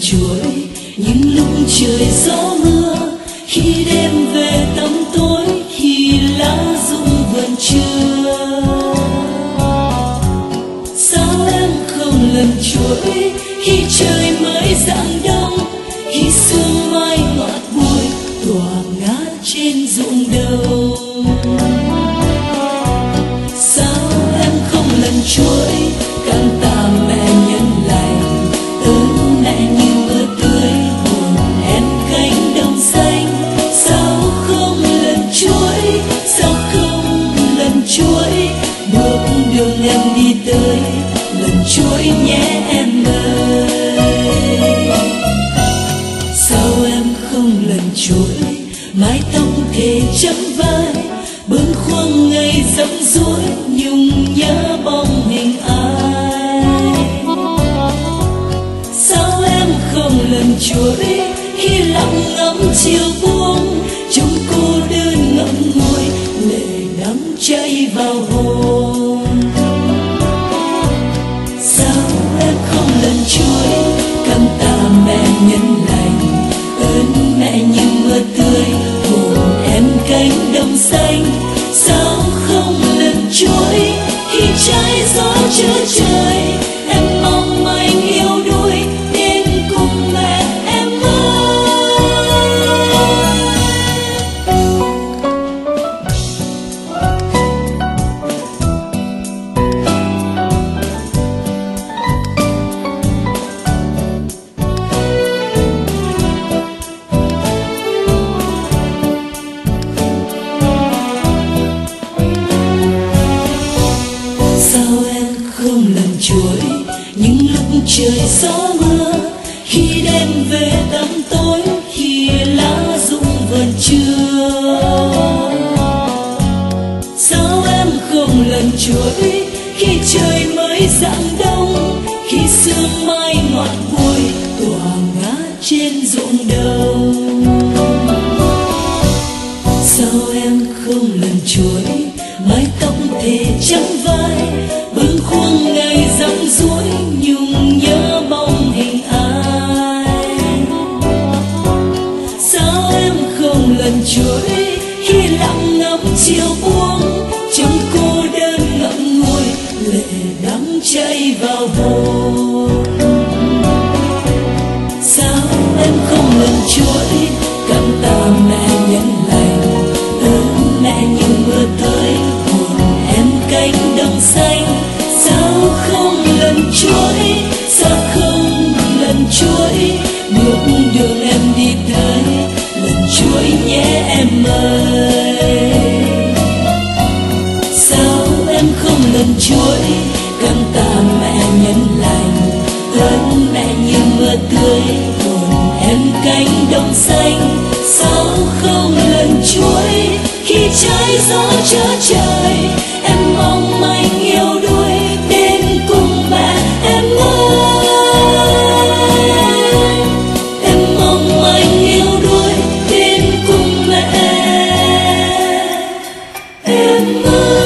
chuỗi những lúc trời gió mưa, khi đêm về tắm tối, khi lá rụng vườn trưa. Sao em không lần chuối, khi trời mới dạng đông, khi sương mai ngọt bụi tỏa ngát trên ruộng đầu. Chuỗi nhé em ơi. Sao em không lần chuỗi, mái tóc thề chấm vai, bướm khoang ngày dẫm dối nhung nhớ bóng hình ai. Sao em không lần chuỗi, khi lặng ngắm chiều buông, chúng cô đơn ngậm ngùi, lệ đắm chảy vào hồn. Không lần ta cảm tạ mẹ nhân lành. Ơn mẹ như mưa tươi, hồn em cánh đồng xanh. Sao không lần chuối khi trái gió chưa chưa trời gió mưa, khi đêm về tắm tối, khi lá rụng vườn trưa. Sao em không lần chuối khi trời mới rạng đông, khi sương mai ngọt vui tỏa ngát trên ruộng đầu sao em không lần chuối mái tóc thề trắng vai chuối, khi lặng ngắm chiều buông trong cô đơn ngậm ngùi, lệ đắm chảy vào hồn. sao em không lần chuỗi cơn ta mẹ nhân lành hơn mẹ như mưa tươi hồn em cánh đồng xanh sao không lần chuối khi trái gió trời Musik